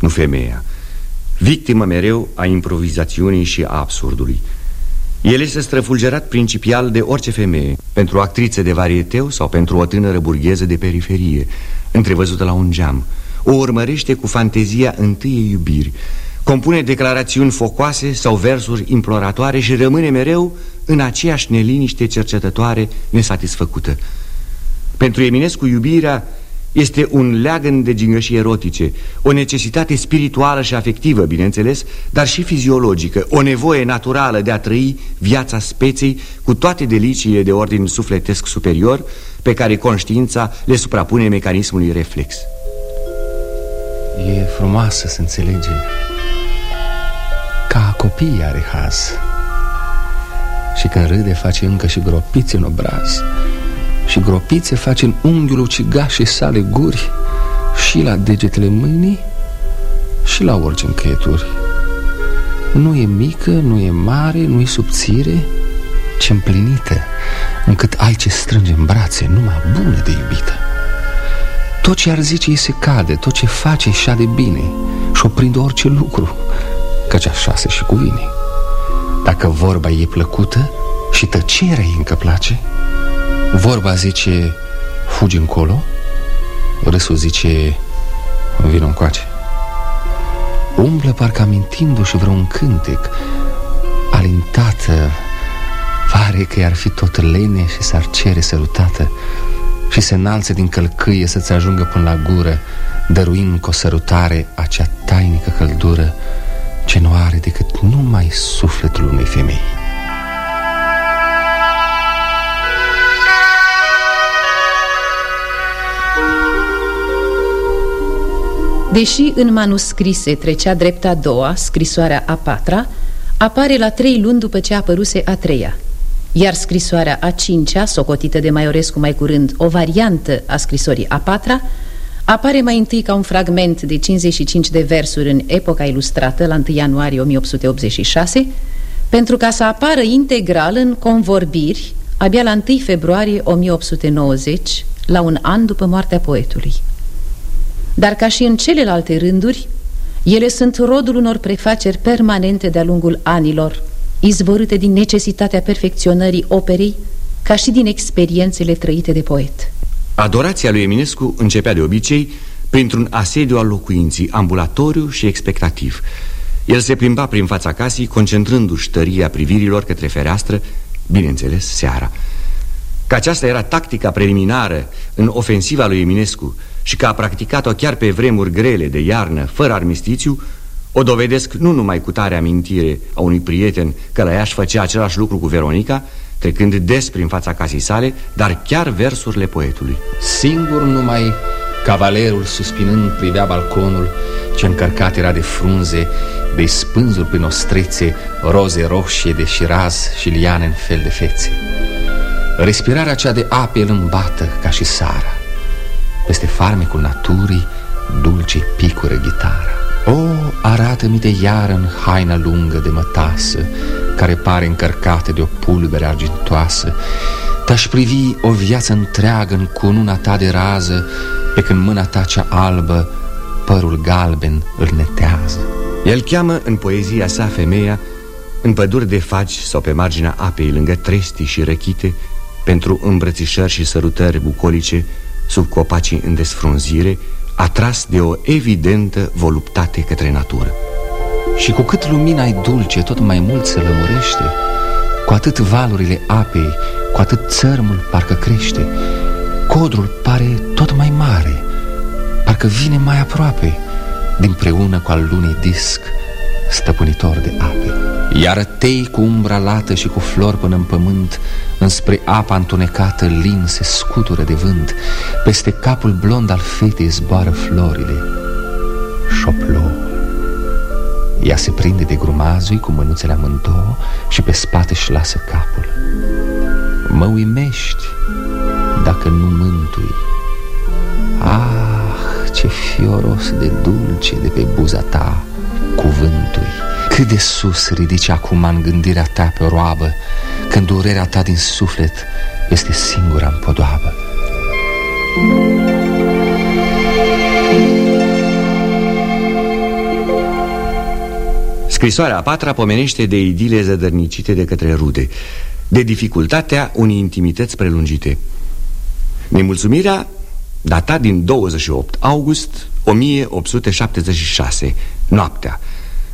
nu femeia. Victimă mereu a improvizațiunii și a absurdului. El este străfulgerat principial de orice femeie Pentru o actriță de varieteu sau pentru o tânără burgheză de periferie Întrevăzută la un geam. O urmărește cu fantezia întâiei iubiri Compune declarațiuni focoase sau versuri imploratoare Și rămâne mereu în aceeași neliniște cercetătoare nesatisfăcută. Pentru Eminescu iubirea este un leagăn de gingășii erotice O necesitate spirituală și afectivă, bineînțeles Dar și fiziologică O nevoie naturală de a trăi viața speței Cu toate deliciile de ordin sufletesc superior Pe care conștiința le suprapune mecanismului reflex E frumoasă, să înțelege. Ca copii are haz Și când râde face încă și gropiți în obraz. Și gropițe face în unghiul ucigașii sale guri Și la degetele mâinii Și la orice încheieturi. Nu e mică, nu e mare, nu e subțire ci împlinită Încât ai ce strânge în brațe Numai bune de iubită Tot ce ar zice îi se cade Tot ce face îi de bine Și oprinde orice lucru Căci așa se și cuvine. Dacă vorba e plăcută Și tăcerea ei încă place Vorba zice, fugi încolo Râsul zice, vino încoace. Umblă parcă amintindu-și vreun cântec Alintată Pare că i-ar fi tot lene și s-ar cere sărutată Și se înalță din călcâie să-ți ajungă până la gură Dăruind cu o sărutare acea tainică căldură Ce nu are decât numai sufletul unei femei Deși în manuscrise trecea drept a doua, scrisoarea a patra, apare la trei luni după ce a apăruse a treia. Iar scrisoarea a cincea, socotită de Maiorescu mai curând o variantă a scrisorii a patra, apare mai întâi ca un fragment de 55 de versuri în epoca ilustrată la 1 ianuarie 1886, pentru ca să apară integral în convorbiri abia la 1 februarie 1890, la un an după moartea poetului. Dar ca și în celelalte rânduri, ele sunt rodul unor prefaceri permanente de-a lungul anilor, izvorâte din necesitatea perfecționării operei, ca și din experiențele trăite de poet. Adorația lui Eminescu începea de obicei printr-un asediu al locuinții, ambulatoriu și expectativ. El se plimba prin fața casei, concentrându-și tăria privirilor către fereastră, bineînțeles, seara. Că aceasta era tactica preliminară în ofensiva lui Eminescu și că a practicat-o chiar pe vremuri grele de iarnă, fără armistițiu, o dovedesc nu numai cu tare amintire a unui prieten că la ea își făcea același lucru cu Veronica, trecând des prin fața casei sale, dar chiar versurile poetului. Singur numai cavalerul suspinând privea balconul ce încărcat era de frunze, de spânzuri prin ostrețe, roze roșie de șiraz și liane în fel de fețe. Respirarea cea de ape îl îmbată ca și sara Peste farmecul naturii Dulce picură ghitara O, arată-mi de iar în haina lungă de mătasă Care pare încărcată de o pulbere argintoasă Te-aș privi o viață întreagă în cununa ta de rază Pe când mâna ta cea albă părul galben îl netează. El cheamă în poezia sa femeia în păduri de faci sau pe marginea apei lângă trestii și răchite Pentru îmbrățișări și sărutări bucolice Sub copacii în desfrunzire Atras de o evidentă voluptate către natură. Și cu cât lumina e dulce, tot mai mult se lămurește. Cu atât valurile apei, cu atât țărmul parcă crește. Codrul pare tot mai mare Parcă vine mai aproape Dinpreună cu al lunii disc Stăpânitor de ape. Iar tei cu umbra lată și cu flori până în pământ Înspre apa întunecată lin se scutură de vânt. Peste capul blond al fetei zboară florile. Șoplo. Ea se prinde de grumazui cu mânuțele amândouă Și pe spate își lasă capul. Mă uimești dacă nu mântui. Ah, ce fioros de dulce de pe buza ta cuvântul Cât de sus ridici acum în gândirea ta pe roabă Când durerea ta din suflet este singura în podoabă Scrisoarea a patra pomenește de idile zădărnicite de către rude De dificultatea unei intimități prelungite. Nemulțumirea data din 28 august 1876, noaptea.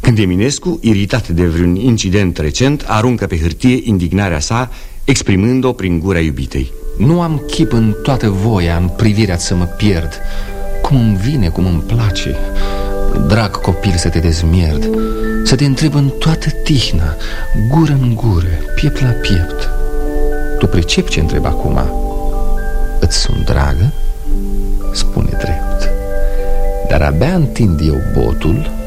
Când Eminescu, iritat de vreun incident recent Aruncă pe hârtie indignarea sa Exprimând-o prin gura iubitei. Nu am chip în toată voia În privirea să mă pierd. Cum îmi vine, cum îmi place. Drag copil să te dezmierd. Să te întreb în toată tihna Gură în gură, piept la piept. Tu pricep ce întreb acum? Îți sunt dragă? Spune drept. Dar abia întind eu botul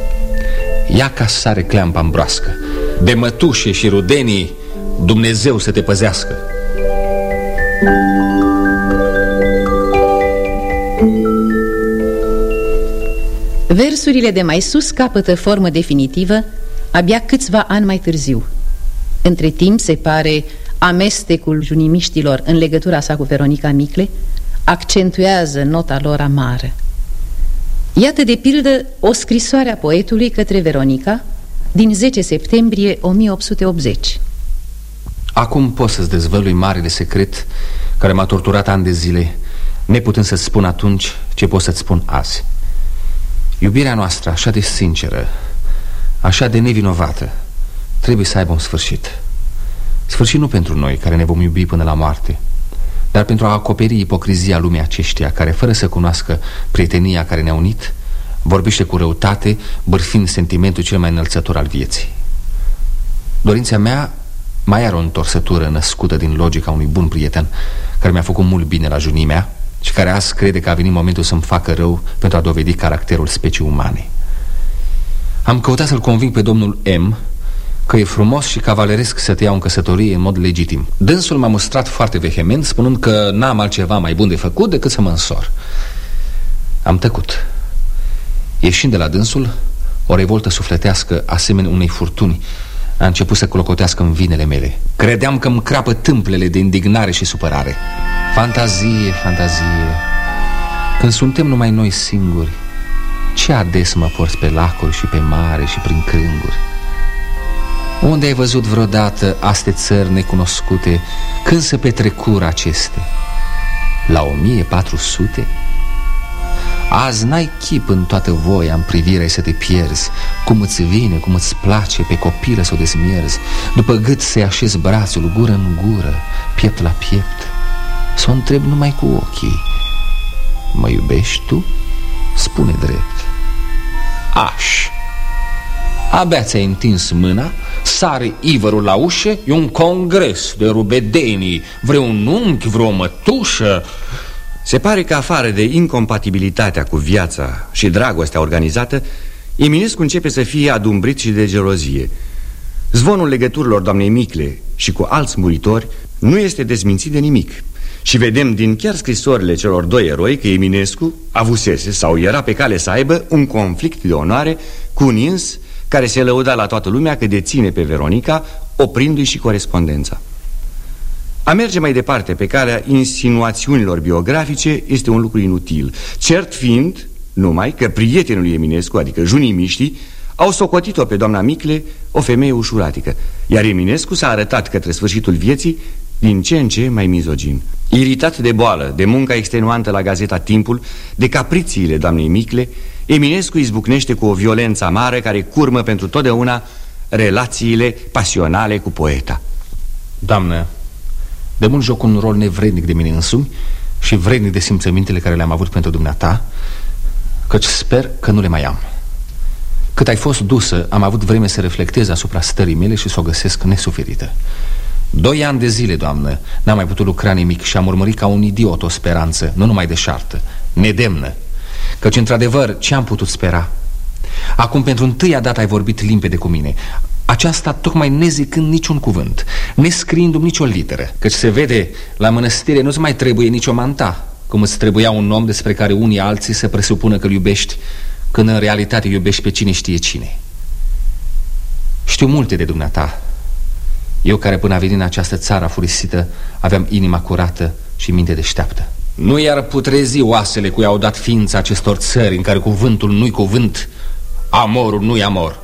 Ia ca sare cleampa în broască De mătușe și rudenii Dumnezeu să te păzească Versurile de mai sus capătă formă definitivă abia câțiva ani mai târziu. Între timp se pare amestecul junimiștilor în legătura sa cu Veronica Micle accentuează nota lor amară. Iată de pildă o scrisoare a poetului către Veronica din 10 septembrie 1880. Acum pot să-ți dezvălui marele secret care m-a torturat ani de zile, neputând să-ți spun atunci ce pot să-ți spun azi. Iubirea noastră, așa de sinceră, așa de nevinovată, trebuie să aibă un sfârșit. Sfârșit nu pentru noi, care ne vom iubi până la moarte, dar pentru a acoperi ipocrizia lumii aceștia, care, fără să cunoască prietenia care ne-a unit, vorbește cu răutate, bârfind sentimentul cel mai înălțător al vieții. Dorința mea mai are o întorsătură născută din logica unui bun prieten care mi-a făcut mult bine la junimea și care azi crede că a venit momentul să-mi facă rău pentru a dovedi caracterul specii umane. Am căutat să-l conving pe domnul M că e frumos și cavaleresc să te iau în căsătorie în mod legitim. Dânsul m-a mustrat foarte vehement, spunând că n-am altceva mai bun de făcut decât să mă însor. Am tăcut. Ieșind de la dânsul, o revoltă sufletească, asemenea unei furtuni, a început să clocotească în vinele mele. Credeam că îmi crapă tâmplele de indignare și supărare. Fantazie, fantazie. Când suntem numai noi singuri, ce ades mă porți pe lacuri și pe mare și prin crânguri? Unde ai văzut vreodată aste țări necunoscute Când se petrecură aceste? La 1400? Azi n-ai chip în toată voia în privire să te pierzi Cum îți vine, cum îți place pe copilă să o dezmierzi După gât să-i așezi brațul gură în gură, piept la piept Să o întreb numai cu ochii Mă iubești tu? Spune drept Aș Abia ți-ai întins mâna Sare Ivărul la ușă E un congres de rubedenii Vreun unchi, vreo mătușă. Se pare că afară de incompatibilitatea cu viața și dragostea organizată Eminescu începe să fie adumbrit și de gelozie. Zvonul legăturilor doamnei Micle și cu alți muritori nu este dezmințit de nimic. Și vedem din chiar scrisorile celor doi eroi că Eminescu avusese sau era pe cale să aibă un conflict de onoare cu un ins care se lăuda la toată lumea că deține pe Veronica, oprindu-i și corespondența. A merge mai departe pe calea insinuațiunilor biografice este un lucru inutil, cert fiind numai că prietenul lui Eminescu, adică Junii Miști, au socotit-o pe doamna Micle o femeie ușuratică, iar Eminescu s-a arătat către sfârșitul vieții din ce în ce mai mizogin. Iritat de boală, de munca extenuantă la gazeta Timpul, de caprițiile doamnei Micle, Eminescu izbucnește cu o violență amară care curmă pentru totdeauna relațiile pasionale cu poeta. Doamnă, de mult joc un rol nevrednic de mine însumi și vrednic de simțămintele care le-am avut pentru dumneata, căci sper că nu le mai am. Cât ai fost dusă, am avut vreme să reflectez asupra stării mele și să o găsesc nesuferită. Doi ani de zile, doamnă, n-am mai putut lucra nimic și am urmărit ca un idiot o speranță, nu numai de șartă, nedemnă. Căci, într-adevăr, ce am putut spera? Acum, pentru întâia dată ai vorbit limpede cu mine. Aceasta tocmai nezicând niciun cuvânt Nescriindu-mi nicio literă. Căci se vede, la mănăstire nu-ți mai trebuie nicio manta Cum îți trebuia un om despre care unii alții să presupună că-l iubești Când în realitate iubești pe cine știe cine. Știu multe de dumneata. Eu care până a venit în această țară furisită Aveam inima curată și minte deșteaptă Nu iar putrezi oasele cu i-au dat ființa acestor țări În care cuvântul nu-i cuvânt Amorul nu-i amor.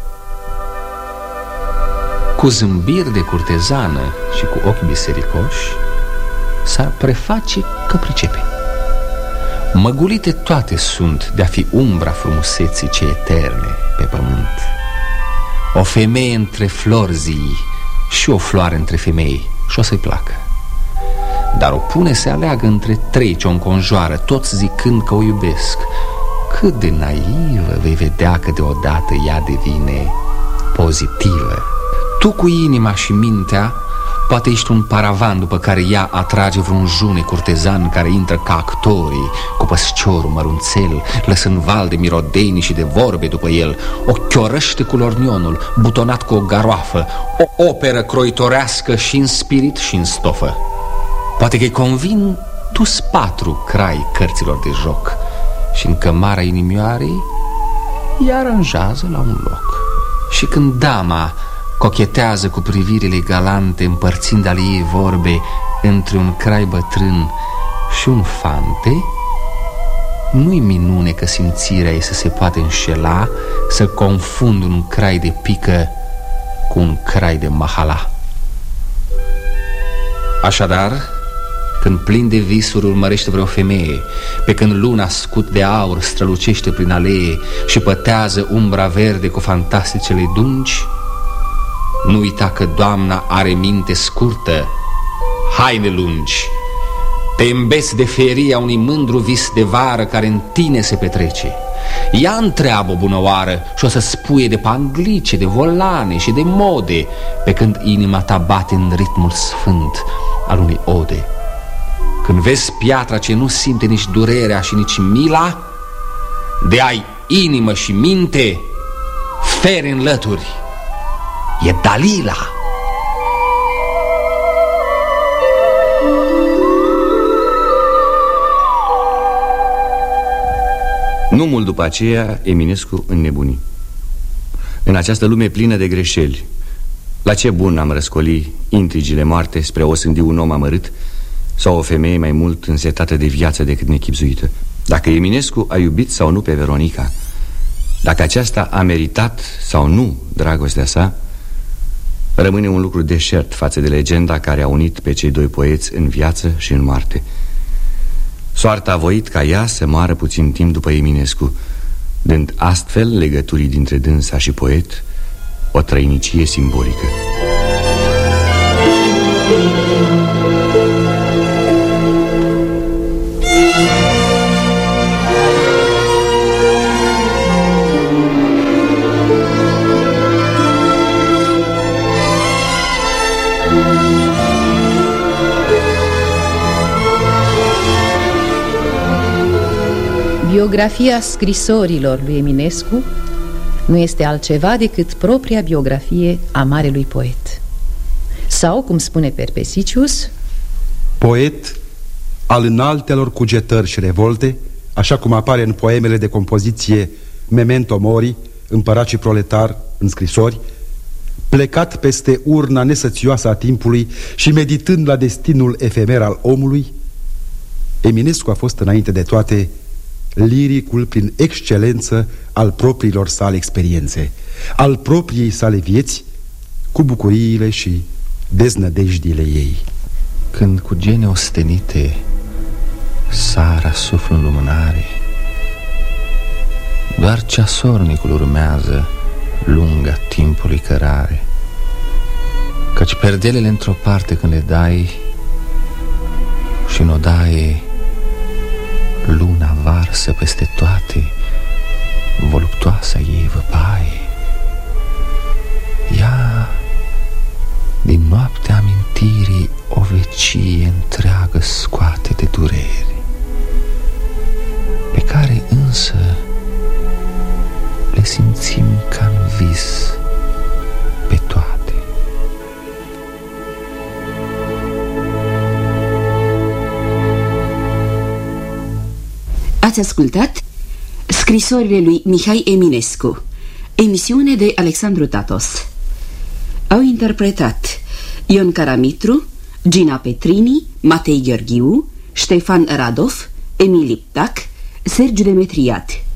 Cu zâmbiri de curtezană și cu ochi bisericoși S-ar preface că pricepe. Măgulite toate sunt de a fi umbra frumuseții ce eterne pe pământ. O femeie între flori zi și o floare între femei și o să-i placă Dar o pune să aleagă între trei ce o înconjoară, toți zicând că o iubesc. Cât de naivă vei vedea că deodată ea devine pozitivă. Tu cu inima și mintea Poate ești un paravan după care ea atrage vreun june curtezan care intră ca actorii Cu păsciorul mărunțel, lăsând val de mirodenii și de vorbe după el. O chiorăște cu lornionul, butonat cu o garoafă O operă croitorească și în spirit și în stofă Poate că-i convin tu patru crai cărților de joc și în cămara inimioarei îi aranjează la un loc. Și când dama cochetează cu privirile galante, împărțind ale ei vorbe între un crai bătrân și un fante, nu-i minune că simțirea ei să se poate înșela, să confund un crai de pică cu un crai de mahala. Așadar, când plin de visuri urmărește vreo femeie Pe când luna scut de aur strălucește prin alee Și pătează umbra verde cu fantasticele dungi Nu uita că doamna are minte scurtă Haine lungi. Te îmbesi de feria unui mândru vis de vară Care în tine se petrece. Ea întreabă bună oară și o să spuie de panglice, de volane și de mode Pe când inima ta bate în ritmul sfânt al unei ode când vezi piatra ce nu simte nici durerea și nici mila De ai inimă și minte Feri în lături. E Dalila. Nu mult după aceea, Eminescu înnebuni. În această lume plină de greșeli La ce bun am răscoli intrigile moarte spre o sândi un om amărât sau o femeie mai mult însetată de viață decât nechipzuită. Dacă Eminescu a iubit sau nu pe Veronica Dacă aceasta a meritat sau nu dragostea sa Rămâne un lucru deșert față de legenda care a unit pe cei doi poeți în viață și în moarte. Soarta a voit ca ea să moară puțin timp după Eminescu Dând astfel legăturii dintre dânsa și poet o trăinicie simbolică Biografia scrisorilor lui Eminescu nu este altceva decât propria biografie a marelui poet. Sau, cum spune Perpesicius, Poet al înaltelor cugetări și revolte, așa cum apare în poemele de compoziție Memento Mori, Împărat și proletar, în scrisori, plecat peste urna nesățioasă a timpului și meditând la destinul efemer al omului, Eminescu a fost înainte de toate liricul prin excelență al propriilor sale experiențe, al propriei sale vieți, cu bucuriile și deznădejdile ei. Când cu gene ostenite Sara suflă în lumânare Doar ceasornicul urmează Lunga timpului cărare Căci perdelele într-o parte când le dai Și în odaie Luna varsă peste toate Voluptoasa ei văpaie. Ea din noaptea amintirii o vecie întreagă scoate de durere Pe care însă le simțim ca în vis Ați ascultat scrisorile lui Mihai Eminescu. Emisiune de Alexandru Tatos. Au interpretat Ion Caramitru, Gina Petrini, Matei Gheorghiu, Ștefan Radov, Emil Liptac, Sergiu Demetriat